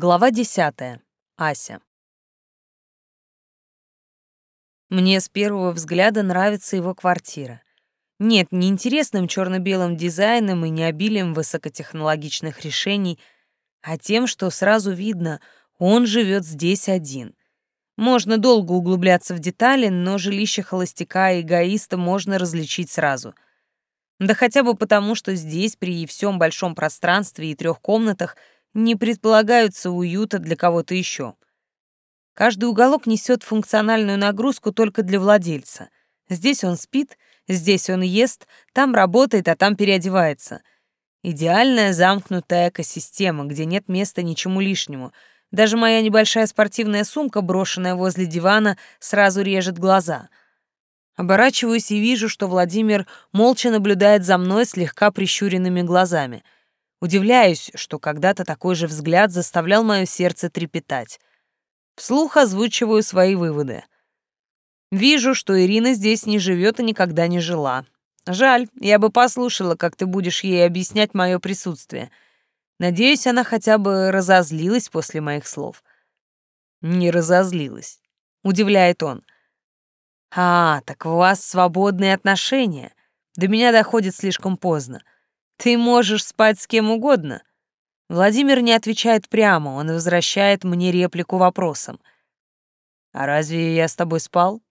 Глава десятая. Ася. Мне с первого взгляда нравится его квартира. Нет, не интересным черно-белым дизайном и не обилием высокотехнологичных решений, а тем, что сразу видно, он живет здесь один. Можно долго углубляться в детали, но жилище холостяка и эгоиста можно различить сразу. Да хотя бы потому, что здесь при всем большом пространстве и трех комнатах — не предполагаются уюта для кого-то еще. Каждый уголок несет функциональную нагрузку только для владельца. Здесь он спит, здесь он ест, там работает, а там переодевается. Идеальная замкнутая экосистема, где нет места ничему лишнему. Даже моя небольшая спортивная сумка, брошенная возле дивана, сразу режет глаза. Оборачиваюсь и вижу, что Владимир молча наблюдает за мной слегка прищуренными глазами — Удивляюсь, что когда-то такой же взгляд заставлял мое сердце трепетать. Вслух озвучиваю свои выводы. Вижу, что Ирина здесь не живет и никогда не жила. Жаль, я бы послушала, как ты будешь ей объяснять мое присутствие. Надеюсь, она хотя бы разозлилась после моих слов. Не разозлилась. Удивляет он. А, так у вас свободные отношения. До меня доходит слишком поздно. Ты можешь спать с кем угодно. Владимир не отвечает прямо, он возвращает мне реплику вопросом. А разве я с тобой спал?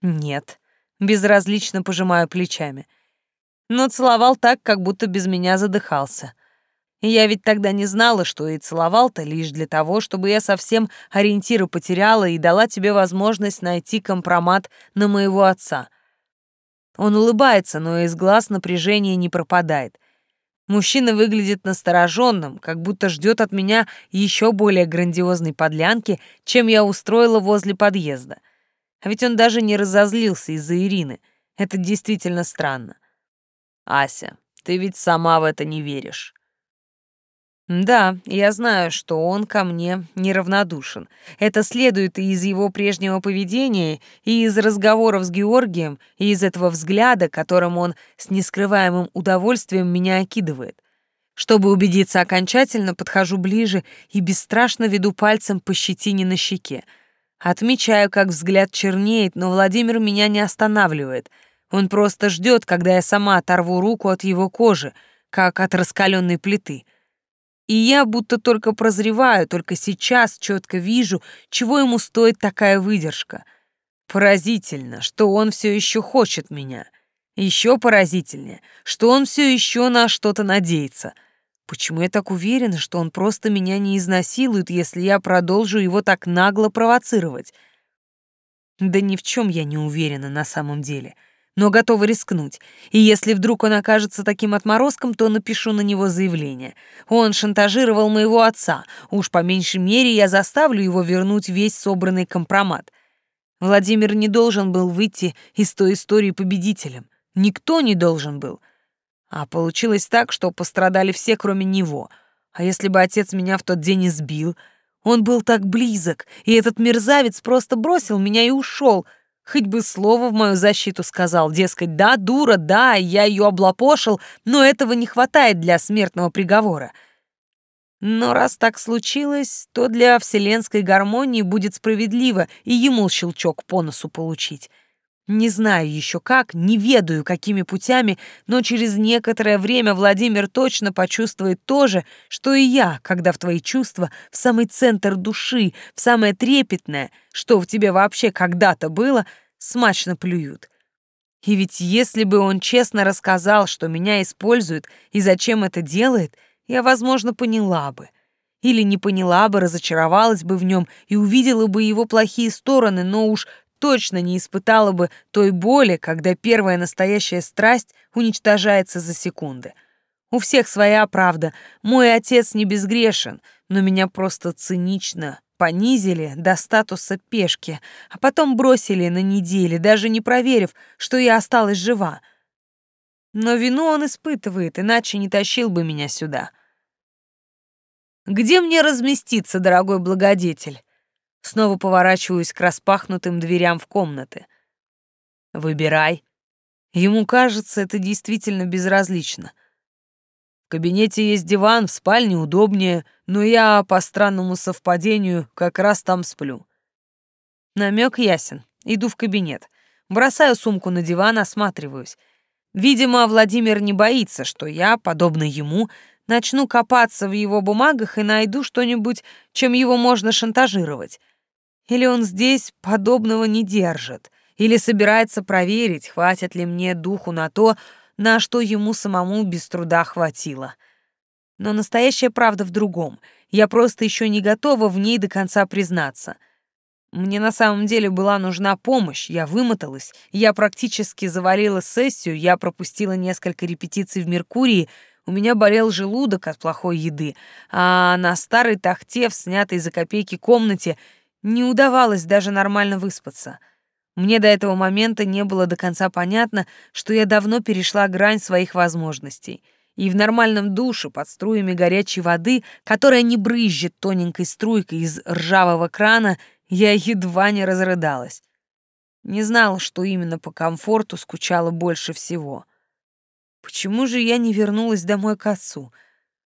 Нет. Безразлично пожимаю плечами. Но целовал так, как будто без меня задыхался. Я ведь тогда не знала, что и целовал-то лишь для того, чтобы я совсем ориентиры потеряла и дала тебе возможность найти компромат на моего отца. Он улыбается, но из глаз напряжение не пропадает. Мужчина выглядит настороженным, как будто ждет от меня еще более грандиозной подлянки, чем я устроила возле подъезда. А ведь он даже не разозлился из-за Ирины. Это действительно странно. Ася, ты ведь сама в это не веришь. Да, я знаю, что он ко мне неравнодушен. Это следует и из его прежнего поведения, и из разговоров с Георгием, и из этого взгляда, которым он с нескрываемым удовольствием меня окидывает. Чтобы убедиться окончательно, подхожу ближе и бесстрашно веду пальцем по щетине на щеке. Отмечаю, как взгляд чернеет, но Владимир меня не останавливает. Он просто ждет, когда я сама оторву руку от его кожи, как от раскаленной плиты — и я будто только прозреваю, только сейчас четко вижу, чего ему стоит такая выдержка. Поразительно, что он все еще хочет меня. Еще поразительнее, что он все еще на что-то надеется. Почему я так уверена, что он просто меня не изнасилует, если я продолжу его так нагло провоцировать? Да ни в чем я не уверена на самом деле но готова рискнуть. И если вдруг он окажется таким отморозком, то напишу на него заявление. Он шантажировал моего отца. Уж по меньшей мере я заставлю его вернуть весь собранный компромат. Владимир не должен был выйти из той истории победителем. Никто не должен был. А получилось так, что пострадали все, кроме него. А если бы отец меня в тот день избил? Он был так близок, и этот мерзавец просто бросил меня и ушел — Хоть бы слово в мою защиту сказал, дескать, да, дура, да, я ее облапошил, но этого не хватает для смертного приговора. Но раз так случилось, то для вселенской гармонии будет справедливо и ему щелчок по носу получить. Не знаю еще как, не ведаю, какими путями, но через некоторое время Владимир точно почувствует то же, что и я, когда в твои чувства, в самый центр души, в самое трепетное, что в тебе вообще когда-то было, смачно плюют. И ведь если бы он честно рассказал, что меня используют и зачем это делает, я, возможно, поняла бы. Или не поняла бы, разочаровалась бы в нем и увидела бы его плохие стороны, но уж точно не испытала бы той боли, когда первая настоящая страсть уничтожается за секунды. У всех своя правда. Мой отец не безгрешен, но меня просто цинично понизили до статуса пешки, а потом бросили на неделе, даже не проверив, что я осталась жива. Но вину он испытывает, иначе не тащил бы меня сюда. Где мне разместиться, дорогой благодетель? Снова поворачиваюсь к распахнутым дверям в комнаты. Выбирай. Ему кажется, это действительно безразлично. В кабинете есть диван, в спальне удобнее, но я по странному совпадению как раз там сплю. Намек ясен. Иду в кабинет. Бросаю сумку на диван, осматриваюсь. Видимо, Владимир не боится, что я, подобно ему, начну копаться в его бумагах и найду что-нибудь, чем его можно шантажировать. Или он здесь подобного не держит, или собирается проверить, хватит ли мне духу на то, на что ему самому без труда хватило. Но настоящая правда в другом. Я просто еще не готова в ней до конца признаться. Мне на самом деле была нужна помощь, я вымоталась, я практически завалила сессию, я пропустила несколько репетиций в Меркурии, у меня болел желудок от плохой еды, а на старой тахте в снятой за копейки комнате не удавалось даже нормально выспаться — мне до этого момента не было до конца понятно, что я давно перешла грань своих возможностей. И в нормальном душе под струями горячей воды, которая не брызжет тоненькой струйкой из ржавого крана, я едва не разрыдалась. Не знала, что именно по комфорту скучала больше всего. Почему же я не вернулась домой к отцу?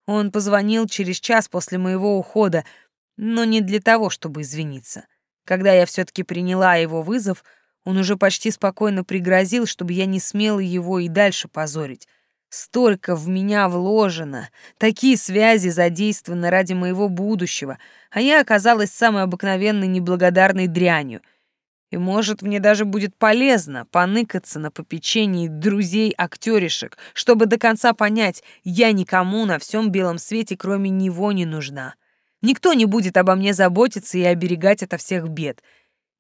Он позвонил через час после моего ухода, но не для того, чтобы извиниться. Когда я все-таки приняла его вызов, он уже почти спокойно пригрозил, чтобы я не смела его и дальше позорить. Столько в меня вложено, такие связи задействованы ради моего будущего, а я оказалась самой обыкновенной неблагодарной дрянью. И, может, мне даже будет полезно поныкаться на попечении друзей-актеришек, чтобы до конца понять, я никому на всем белом свете, кроме него, не нужна. Никто не будет обо мне заботиться и оберегать от всех бед.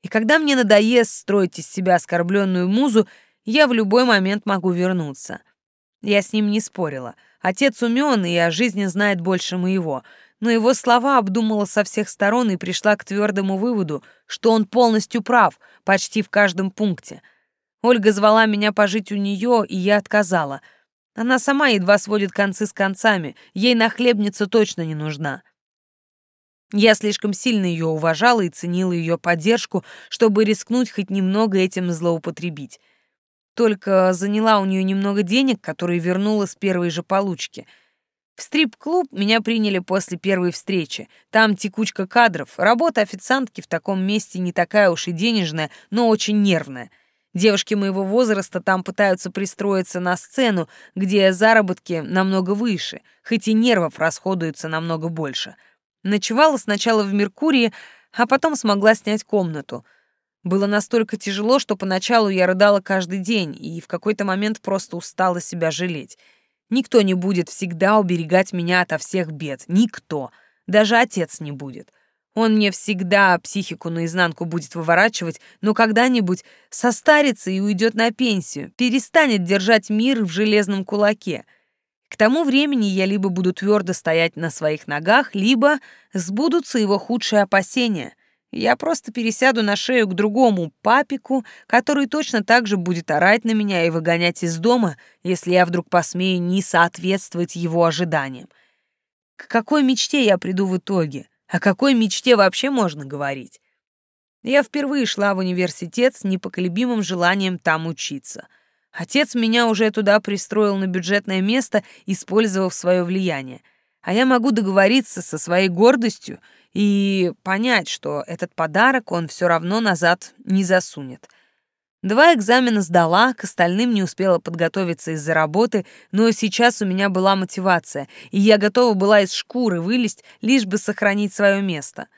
И когда мне надоест строить из себя оскорбленную музу, я в любой момент могу вернуться. Я с ним не спорила. Отец умен и о жизни знает больше моего, но его слова обдумала со всех сторон и пришла к твердому выводу, что он полностью прав, почти в каждом пункте. Ольга звала меня пожить у нее, и я отказала. Она сама едва сводит концы с концами, ей нахлебница точно не нужна. Я слишком сильно ее уважала и ценила ее поддержку, чтобы рискнуть хоть немного этим злоупотребить. Только заняла у нее немного денег, которые вернула с первой же получки. В стрип-клуб меня приняли после первой встречи. Там текучка кадров. Работа официантки в таком месте не такая уж и денежная, но очень нервная. Девушки моего возраста там пытаются пристроиться на сцену, где заработки намного выше, хоть и нервов расходуется намного больше — Ночевала сначала в Меркурии, а потом смогла снять комнату. Было настолько тяжело, что поначалу я рыдала каждый день и в какой-то момент просто устала себя жалеть. Никто не будет всегда уберегать меня ото всех бед. Никто. Даже отец не будет. Он мне всегда психику наизнанку будет выворачивать, но когда-нибудь состарится и уйдет на пенсию, перестанет держать мир в железном кулаке — к тому времени я либо буду твердо стоять на своих ногах, либо сбудутся его худшие опасения. Я просто пересяду на шею к другому папику, который точно так же будет орать на меня и выгонять из дома, если я вдруг посмею не соответствовать его ожиданиям. К какой мечте я приду в итоге? О какой мечте вообще можно говорить? Я впервые шла в университет с непоколебимым желанием там учиться — Отец меня уже туда пристроил на бюджетное место, использовав свое влияние. А я могу договориться со своей гордостью и понять, что этот подарок он все равно назад не засунет. Два экзамена сдала, к остальным не успела подготовиться из-за работы, но сейчас у меня была мотивация, и я готова была из шкуры вылезть, лишь бы сохранить свое место.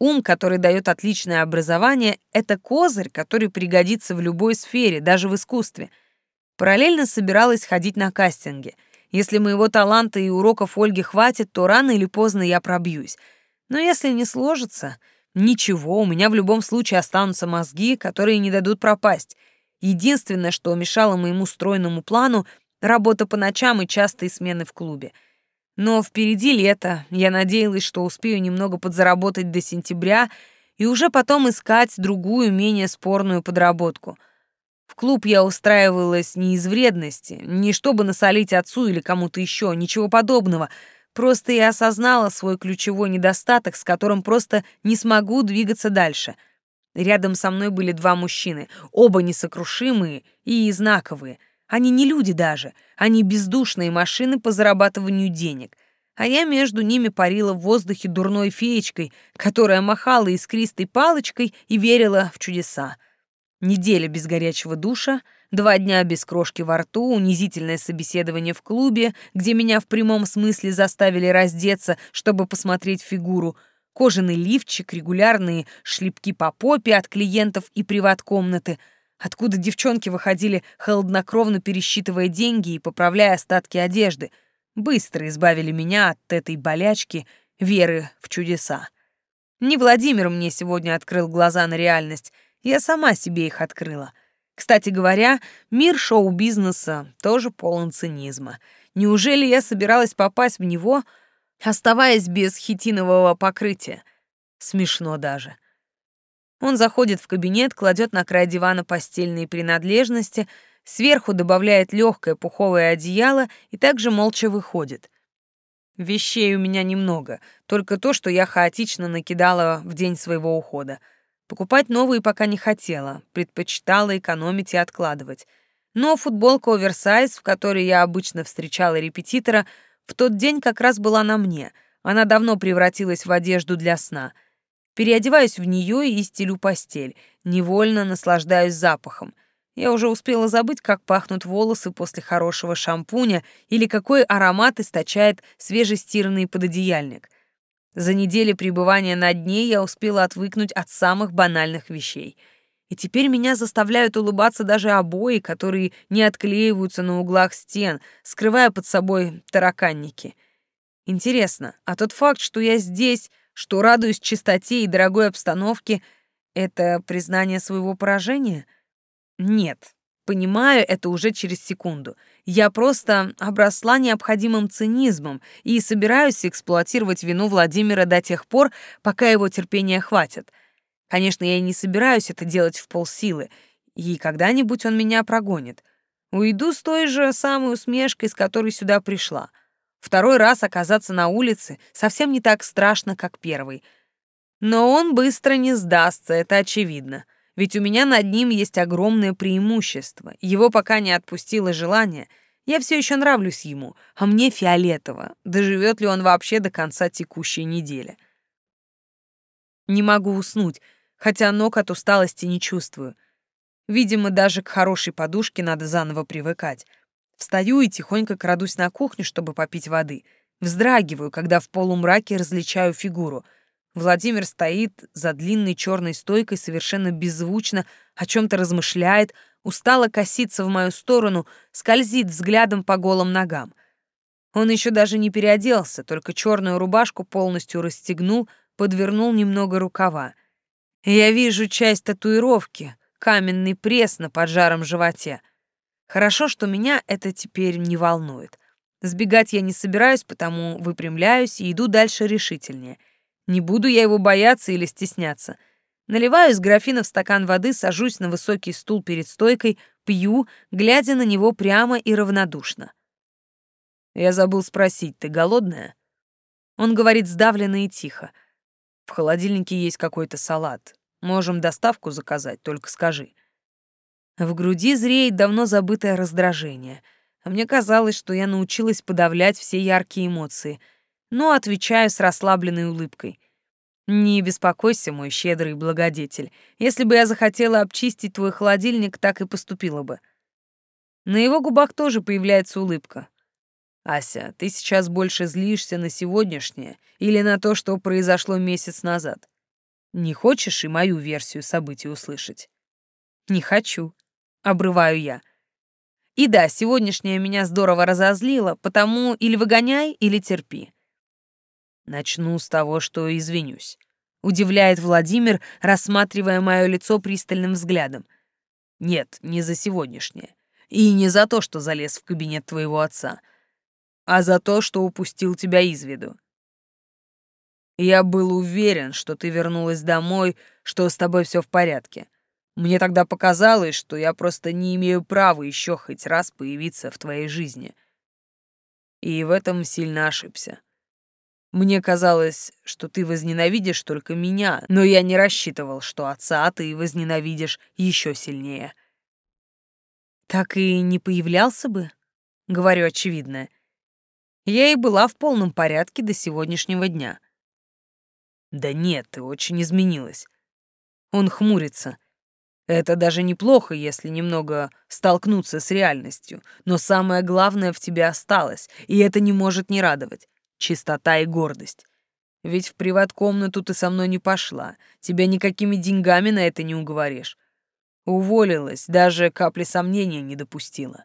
Ум, который дает отличное образование, — это козырь, который пригодится в любой сфере, даже в искусстве — Параллельно собиралась ходить на кастинги. Если моего таланта и уроков Ольги хватит, то рано или поздно я пробьюсь. Но если не сложится, ничего, у меня в любом случае останутся мозги, которые не дадут пропасть. Единственное, что мешало моему стройному плану — работа по ночам и частые смены в клубе. Но впереди лето, я надеялась, что успею немного подзаработать до сентября и уже потом искать другую, менее спорную подработку — в клуб я устраивалась не из вредности, не чтобы насолить отцу или кому-то еще, ничего подобного. Просто я осознала свой ключевой недостаток, с которым просто не смогу двигаться дальше. Рядом со мной были два мужчины, оба несокрушимые и знаковые. Они не люди даже, они бездушные машины по зарабатыванию денег. А я между ними парила в воздухе дурной феечкой, которая махала искристой палочкой и верила в чудеса. Неделя без горячего душа, два дня без крошки во рту, унизительное собеседование в клубе, где меня в прямом смысле заставили раздеться, чтобы посмотреть фигуру, кожаный лифчик, регулярные шлепки по попе от клиентов и приват-комнаты — откуда девчонки выходили, холоднокровно пересчитывая деньги и поправляя остатки одежды, быстро избавили меня от этой болячки веры в чудеса. Не Владимир мне сегодня открыл глаза на реальность, я сама себе их открыла. Кстати говоря, мир шоу-бизнеса тоже полон цинизма. Неужели я собиралась попасть в него, оставаясь без хитинового покрытия? Смешно даже. — он заходит в кабинет, кладет на край дивана постельные принадлежности, сверху добавляет легкое пуховое одеяло и также молча выходит. Вещей у меня немного, только то, что я хаотично накидала в день своего ухода. Покупать новые пока не хотела, предпочитала экономить и откладывать. Но футболка оверсайз, в которой я обычно встречала репетитора, в тот день как раз была на мне. Она давно превратилась в одежду для сна — Переодеваюсь в нее и стелю постель, невольно наслаждаюсь запахом. Я уже успела забыть, как пахнут волосы после хорошего шампуня или какой аромат источает свежестиранный пододеяльник. За неделю пребывания на дне я успела отвыкнуть от самых банальных вещей. И теперь меня заставляют улыбаться даже обои, которые не отклеиваются на углах стен, скрывая под собой тараканники. Интересно, а тот факт, что я здесь что радуюсь чистоте и дорогой обстановке, это признание своего поражения? Нет, понимаю это уже через секунду. Я просто обросла необходимым цинизмом и собираюсь эксплуатировать вину Владимира до тех пор, пока его терпения хватит. Конечно, я не собираюсь это делать в полсилы, и когда-нибудь он меня прогонит. Уйду с той же самой усмешкой, с которой сюда пришла — Второй раз оказаться на улице совсем не так страшно, как первый. Но он быстро не сдастся, это очевидно. Ведь у меня над ним есть огромное преимущество. Его пока не отпустило желание. Я все еще нравлюсь ему, а мне фиолетово. Доживет ли он вообще до конца текущей недели? Не могу уснуть, хотя ног от усталости не чувствую. Видимо, даже к хорошей подушке надо заново привыкать. Встаю и тихонько крадусь на кухню, чтобы попить воды. Вздрагиваю, когда в полумраке различаю фигуру. Владимир стоит за длинной черной стойкой, совершенно беззвучно, о чем-то размышляет, устало косится в мою сторону, скользит взглядом по голым ногам. Он еще даже не переоделся, только черную рубашку полностью расстегнул, подвернул немного рукава. Я вижу часть татуировки, каменный пресс на поджаром животе. Хорошо, что меня это теперь не волнует. Сбегать я не собираюсь, потому выпрямляюсь и иду дальше решительнее. Не буду я его бояться или стесняться. Наливаю из графина в стакан воды, сажусь на высокий стул перед стойкой, пью, глядя на него прямо и равнодушно. Я забыл спросить, ты голодная? Он говорит сдавленно и тихо. В холодильнике есть какой-то салат. Можем доставку заказать, только скажи. В груди зреет давно забытое раздражение. А мне казалось, что я научилась подавлять все яркие эмоции, но отвечаю с расслабленной улыбкой. «Не беспокойся, мой щедрый благодетель. Если бы я захотела обчистить твой холодильник, так и поступила бы». На его губах тоже появляется улыбка. «Ася, ты сейчас больше злишься на сегодняшнее или на то, что произошло месяц назад? Не хочешь и мою версию событий услышать?» «Не хочу», обрываю я. И да, сегодняшняя меня здорово разозлила, потому или выгоняй, или терпи. Начну с того, что извинюсь. Удивляет Владимир, рассматривая мое лицо пристальным взглядом. Нет, не за сегодняшнее. И не за то, что залез в кабинет твоего отца, а за то, что упустил тебя из виду. Я был уверен, что ты вернулась домой, что с тобой все в порядке. Мне тогда показалось, что я просто не имею права еще хоть раз появиться в твоей жизни. И в этом сильно ошибся. Мне казалось, что ты возненавидишь только меня, но я не рассчитывал, что отца ты возненавидишь еще сильнее. так и не появлялся бы, говорю очевидное. Я и была в полном порядке до сегодняшнего дня. Да нет, ты очень изменилась. Он хмурится. Это даже неплохо, если немного столкнуться с реальностью, но самое главное в тебе осталось, и это не может не радовать — чистота и гордость. Ведь в приват-комнату ты со мной не пошла, тебя никакими деньгами на это не уговоришь. Уволилась, даже капли сомнения не допустила.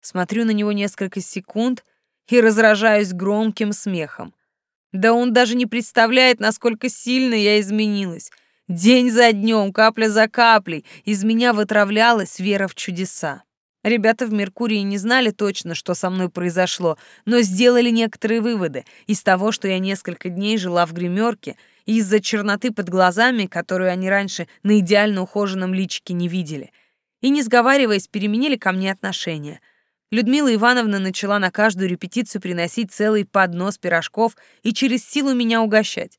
Смотрю на него несколько секунд и разражаюсь громким смехом. Да он даже не представляет, насколько сильно я изменилась. День за днем, капля за каплей, из меня вытравлялась вера в чудеса. Ребята в Меркурии не знали точно, что со мной произошло, но сделали некоторые выводы из того, что я несколько дней жила в гримерке из-за черноты под глазами, которую они раньше на идеально ухоженном личике не видели. И, не сговариваясь, переменили ко мне отношения. Людмила Ивановна начала на каждую репетицию приносить целый поднос пирожков и через силу меня угощать.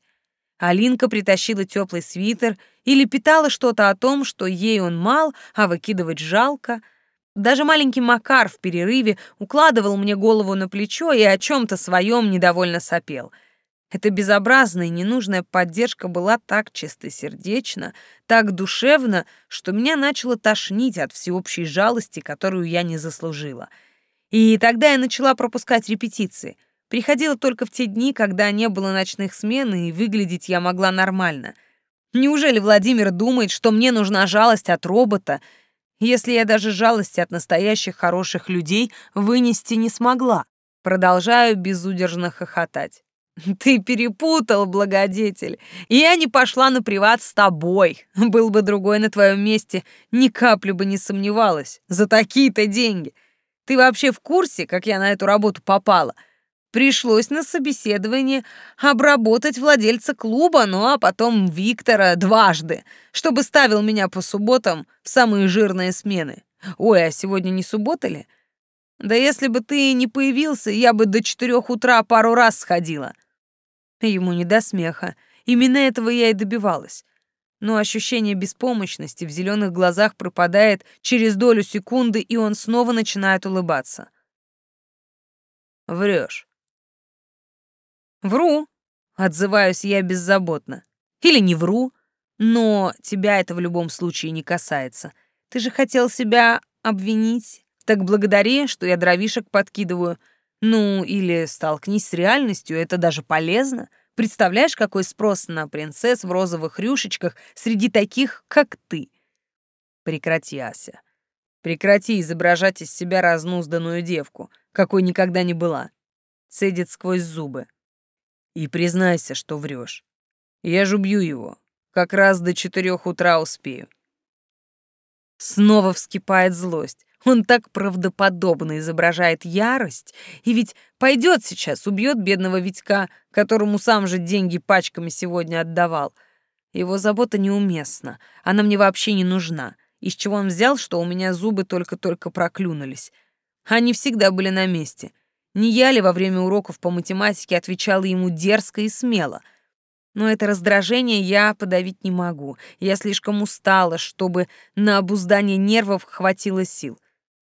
Алинка притащила теплый свитер и лепетала что-то о том, что ей он мал, а выкидывать жалко. Даже маленький Макар в перерыве укладывал мне голову на плечо и о чем-то своем недовольно сопел. Эта безобразная и ненужная поддержка была так чистосердечна, так душевна, что меня начало тошнить от всеобщей жалости, которую я не заслужила. И тогда я начала пропускать репетиции. Приходила только в те дни, когда не было ночных смен, и выглядеть я могла нормально. Неужели Владимир думает, что мне нужна жалость от робота, если я даже жалости от настоящих хороших людей вынести не смогла? Продолжаю безудержно хохотать. Ты перепутал, благодетель. Я не пошла на приват с тобой. Был бы другой на твоем месте, ни капли бы не сомневалась. За такие-то деньги. Ты вообще в курсе, как я на эту работу попала? Пришлось на собеседование обработать владельца клуба, ну а потом Виктора дважды, чтобы ставил меня по субботам в самые жирные смены. Ой, а сегодня не суббота ли? Да если бы ты не появился, я бы до четырех утра пару раз сходила. Ему не до смеха. Именно этого я и добивалась. Но ощущение беспомощности в зеленых глазах пропадает через долю секунды, и он снова начинает улыбаться. Врешь. Вру, отзываюсь я беззаботно. Или не вру, но тебя это в любом случае не касается. Ты же хотел себя обвинить. Так благодари, что я дровишек подкидываю — ну, или столкнись с реальностью, это даже полезно. Представляешь, какой спрос на принцесс в розовых рюшечках среди таких, как ты? Прекрати, Ася. Прекрати изображать из себя разнузданную девку, какой никогда не была. Цедит сквозь зубы. И признайся, что врешь. Я же убью его. Как раз до четырех утра успею. Снова вскипает злость. Он так правдоподобно изображает ярость, и ведь пойдет сейчас, убьет бедного Витька, которому сам же деньги пачками сегодня отдавал. Его забота неуместна, она мне вообще не нужна. Из чего он взял, что у меня зубы только-только проклюнулись? Они всегда были на месте. Не я ли во время уроков по математике отвечала ему дерзко и смело — но это раздражение я подавить не могу. Я слишком устала, чтобы на обуздание нервов хватило сил.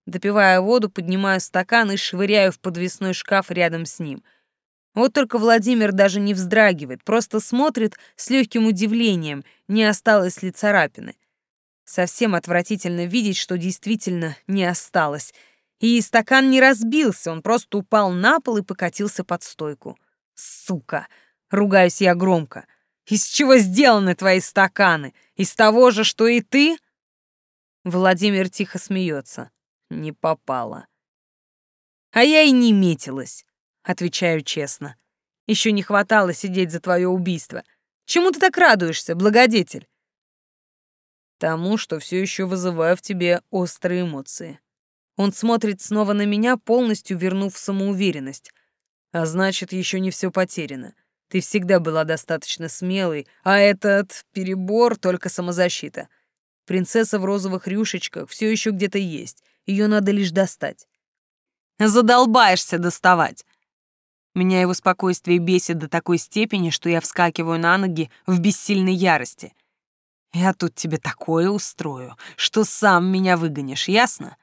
Допивая воду, поднимаю стакан и швыряю в подвесной шкаф рядом с ним. Вот только Владимир даже не вздрагивает, просто смотрит с легким удивлением, не осталось ли царапины. Совсем отвратительно видеть, что действительно не осталось. И стакан не разбился, он просто упал на пол и покатился под стойку. Сука! Ругаюсь я громко. Из чего сделаны твои стаканы? Из того же, что и ты? Владимир тихо смеется не попала. А я и не метилась, отвечаю честно. Еще не хватало сидеть за твое убийство. Чему ты так радуешься, благодетель? Тому, что все еще вызываю в тебе острые эмоции. Он смотрит снова на меня, полностью вернув самоуверенность. А значит, еще не все потеряно. Ты всегда была достаточно смелой, а этот перебор — только самозащита. Принцесса в розовых рюшечках все еще где-то есть. Ее надо лишь достать. Задолбаешься доставать. Меня его спокойствие бесит до такой степени, что я вскакиваю на ноги в бессильной ярости. Я тут тебе такое устрою, что сам меня выгонишь, ясно?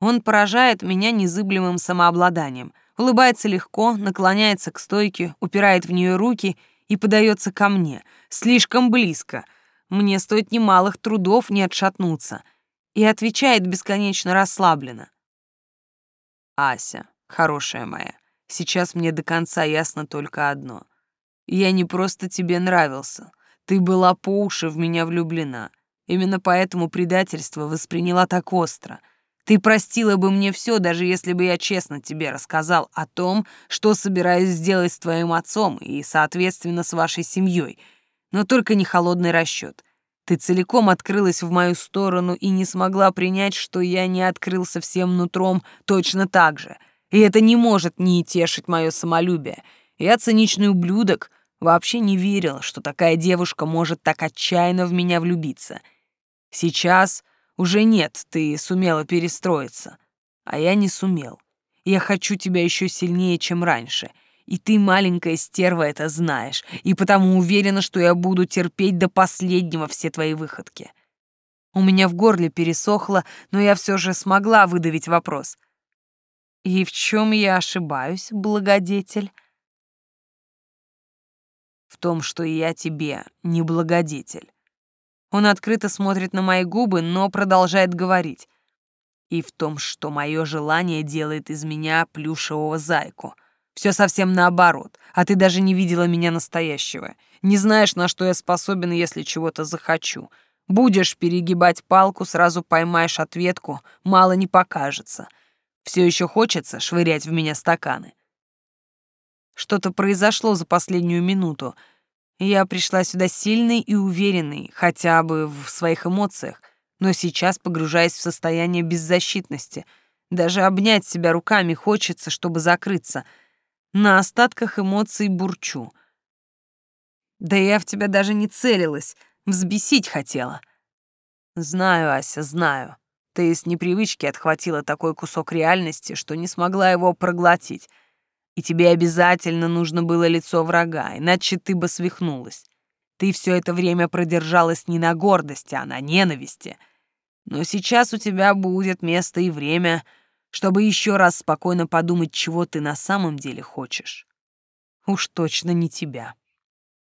Он поражает меня незыблемым самообладанием, улыбается легко, наклоняется к стойке, упирает в нее руки и подается ко мне, слишком близко. Мне стоит немалых трудов не отшатнуться. И отвечает бесконечно расслабленно. «Ася, хорошая моя, сейчас мне до конца ясно только одно. Я не просто тебе нравился, ты была по уши в меня влюблена. Именно поэтому предательство восприняла так остро — ты простила бы мне все, даже если бы я честно тебе рассказал о том, что собираюсь сделать с твоим отцом и, соответственно, с вашей семьей. Но только не холодный расчет. Ты целиком открылась в мою сторону и не смогла принять, что я не открылся всем нутром точно так же. И это не может не тешить мое самолюбие. Я циничный ублюдок, вообще не верил, что такая девушка может так отчаянно в меня влюбиться. Сейчас уже нет, ты сумела перестроиться. А я не сумел. Я хочу тебя еще сильнее, чем раньше. И ты, маленькая стерва, это знаешь. И потому уверена, что я буду терпеть до последнего все твои выходки. У меня в горле пересохло, но я все же смогла выдавить вопрос. И в чем я ошибаюсь, благодетель? В том, что я тебе не благодетель. Он открыто смотрит на мои губы, но продолжает говорить. И в том, что мое желание делает из меня плюшевого зайку. Все совсем наоборот, а ты даже не видела меня настоящего. Не знаешь, на что я способен, если чего-то захочу. Будешь перегибать палку, сразу поймаешь ответку, мало не покажется. Все еще хочется швырять в меня стаканы. Что-то произошло за последнюю минуту — я пришла сюда сильной и уверенной, хотя бы в своих эмоциях, но сейчас погружаясь в состояние беззащитности. Даже обнять себя руками хочется, чтобы закрыться. На остатках эмоций бурчу. Да я в тебя даже не целилась, взбесить хотела. Знаю, Ася, знаю. Ты с непривычки отхватила такой кусок реальности, что не смогла его проглотить. И тебе обязательно нужно было лицо врага, иначе ты бы свихнулась. Ты все это время продержалась не на гордости, а на ненависти. Но сейчас у тебя будет место и время, чтобы еще раз спокойно подумать, чего ты на самом деле хочешь. Уж точно не тебя.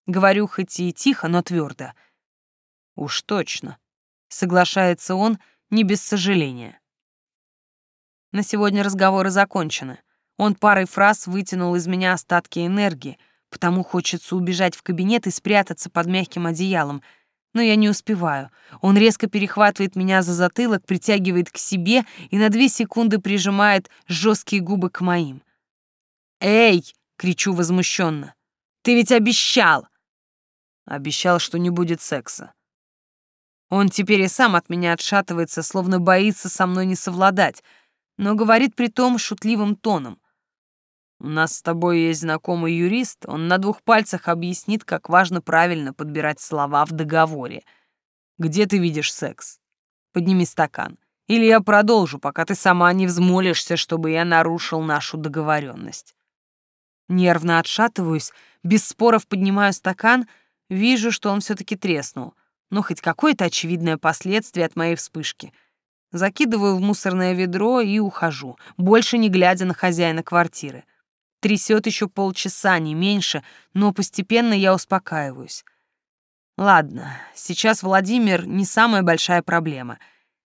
Говорю хоть и тихо, но твердо. Уж точно. Соглашается он не без сожаления. На сегодня разговоры закончены. Он парой фраз вытянул из меня остатки энергии, потому хочется убежать в кабинет и спрятаться под мягким одеялом. Но я не успеваю. Он резко перехватывает меня за затылок, притягивает к себе и на две секунды прижимает жесткие губы к моим. «Эй!» — кричу возмущенно. «Ты ведь обещал!» Обещал, что не будет секса. Он теперь и сам от меня отшатывается, словно боится со мной не совладать, но говорит при том шутливым тоном. У нас с тобой есть знакомый юрист, он на двух пальцах объяснит, как важно правильно подбирать слова в договоре. Где ты видишь секс? Подними стакан. Или я продолжу, пока ты сама не взмолишься, чтобы я нарушил нашу договоренность. Нервно отшатываюсь, без споров поднимаю стакан, вижу, что он все-таки треснул. Но хоть какое-то очевидное последствие от моей вспышки. Закидываю в мусорное ведро и ухожу, больше не глядя на хозяина квартиры. Трясет еще полчаса, не меньше, но постепенно я успокаиваюсь. Ладно, сейчас Владимир не самая большая проблема.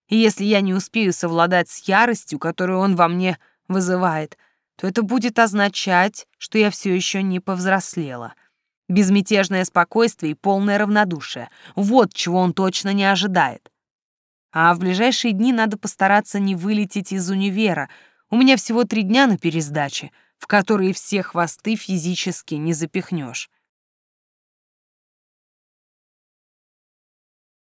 И если я не успею совладать с яростью, которую он во мне вызывает, то это будет означать, что я все еще не повзрослела. Безмятежное спокойствие и полное равнодушие — вот чего он точно не ожидает. А в ближайшие дни надо постараться не вылететь из универа. У меня всего три дня на пересдаче — в которые все хвосты физически не запихнешь.